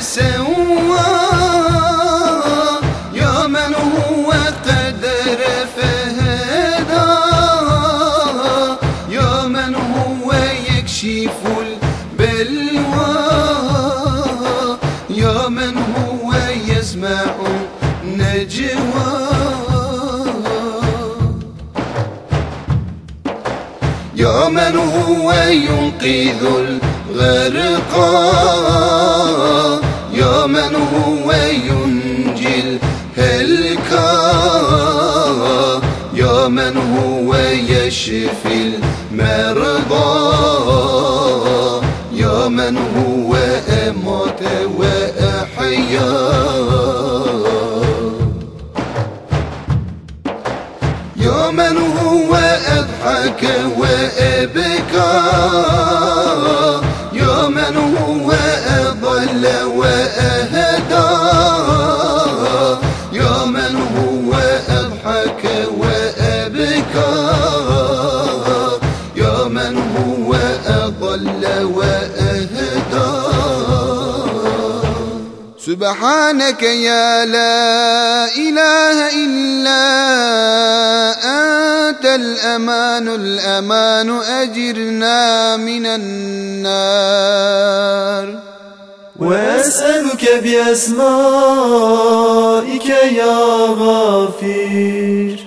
سوى يا من هو قدر فهدى. يا من هو يكشف البلوى. يا من هو يسمع نجوى يا من هو ينقذ الغرقى. ينجي الهلكى يا من هو يشفي المرضى؟ يا من هو أمات وأحيا؟ يا من هو أضحك وأبكى؟ يا من هو أضل وأهدى؟ سبحانك يا لا إله إلا أنت الأمان الأمان أجرنا من النار. وأسألك بأسمائك يا غافر.